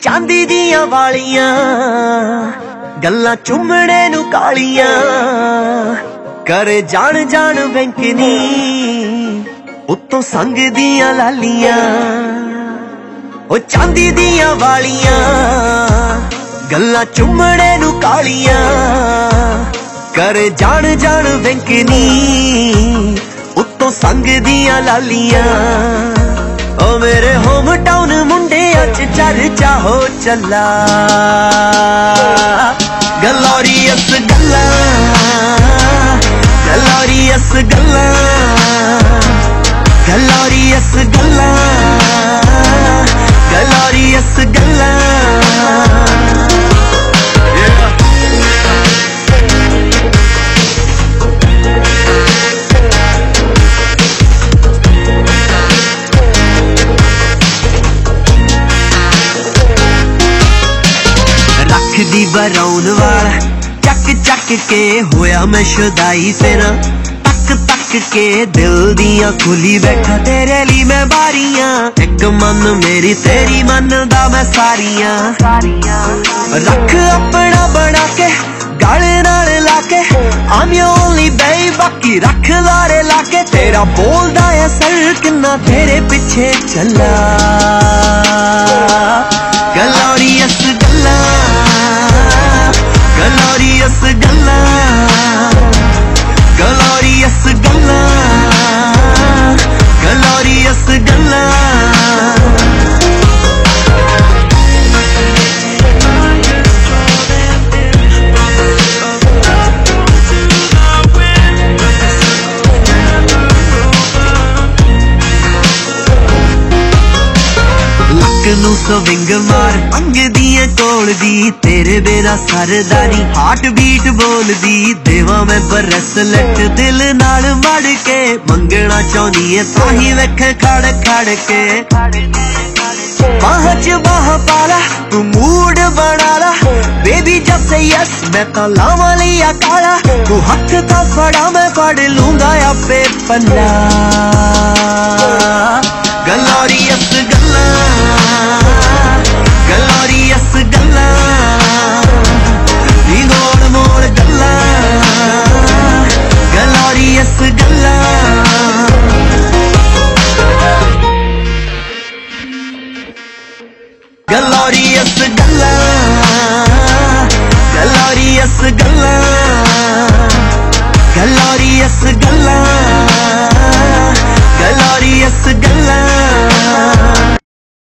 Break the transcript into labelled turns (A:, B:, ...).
A: ਚਾਂਦੀ ਦੀਆਂ ਵਾਲੀਆਂ, ਗੱਲਾਂ ਚੁੰਮਣੇ ਨੂੰ ਕਾਲੀਆਂ। ਕਰ ਜਾਣ ਜਾਣ ਵੈਂਕਨੀ, ਉੱਤੋਂ ਸੰਗ ਦੀਆਂ ਲਾਲੀਆਂ। ਉਹ ਚਾਂਦੀ ਦੀਆਂ ਵਾਲੀਆਂ, ਗੱਲਾਂ ਚੁੰਮਣੇ ਨੂੰ ਕਾਲੀਆਂ। ਕਰ ਜਾਣ ਜਾਣ ਵੈਂਕਨੀ ਉੱਤੋਂ ਸੰਗ ਦੀਆਂ ਲਾਲੀਆਂ। ਓ ਮੇਰੇ ਹੋਮ ਟਾਊਨ ਮੁੰਡੇ ਅੱਜ ਚਰਚਾ ਹੋ ਚੱਲਾ। ਗਲੋਰੀਅਸ ਗੱਲਾਂ ਗਲੋਰੀਅਸ ਗੱਲਾਂ ਗਲੋਰੀਅਸ ਗੱਲਾਂ ਗਲੋਰੀਅਸ ਗੱਲਾਂ। ਰੱਖਦੀ ਬਰਾਉਨ ਵਾਲ। ਚੱਕ ਚੱਕ ਕੇ ਹੋਇਆ ਮੈਂ ਸ਼ੁਦਾਈ ਫਿਰ ਤੱਕ ਤੱਕ ਕੇ ਦਿਲ ਦੀਆਂ ਖੁੱਲੀ ਬੈਠਾ ਤੇਰੇ ਲਈ ਮੈਂ ਬਾਰੀਆਂ ਇੱਕ ਮਨ ਮੇਰੀ ਤੇਰੀ ਮੰਨਦਾ ਮੈਂ ਸਾਰੀਆਂ। ਰੱਖ ਆਪਣਾ ਬਣਾ ਕੇ, ਗਲ ਨਾਲ ਲਾ ਕੇ। I'm your only babe, ਬਾਕੀ ਰੱਖ ਲਾਰੇ ਲਾ ਕੇ। ਤੇਰਾ ਬੋਲਦਾ ਐ ਸਰ ਕਿੰਨਾ ਤੇਰੇ ਪਿੱਛੇ ਚੱਲਾ। ਗਲੋਰੀਅਸ ਗੱਲਾਂ ਨੂੰ ਸਵਿੰਗ ਮਾਰ। ਅੰਗ ਕੋਲ ਦੀ ਤੇਰੇ ਬਿਨਾ ਸਰਦਾਰੀ। ਹਾਰਟ ਬੀਟ ਬੋਲਦੀ, ਦੇਵਾਂ ਮੈਂ ਬਰਸਲਟ ਦਿਲ ਨਾਲ ਮੜ ਕੇ ਮੰਗਣਾ ਚਾਹੁੰਦੀ ਏ ਤਾਂ ਵੇਖ ਖੜ ਖੜ ਕੇ। ਬਾਹ ਚ ਬਾਹ ਪਾਲਾ, ਤੂੰ ਮੂਡ ਬਣਾ ਲਾ। ਬੇਬੀ ਜਬ ਸੇ ਯਸ ਮੈਂ ਤਾਂ ਲਾਵਾਂ ਲਈ ਆ ਕਾਲਾ। ਤੂੰ ਹੱਥ ਤਾਂ ਫੜਾ, ਮੈਂ ਫੜ ਲੂੰਗਾ ਆਪੇ ਪੱਲਾ ਗਲੋਰੀਅਸ ਗੱਲਾਂ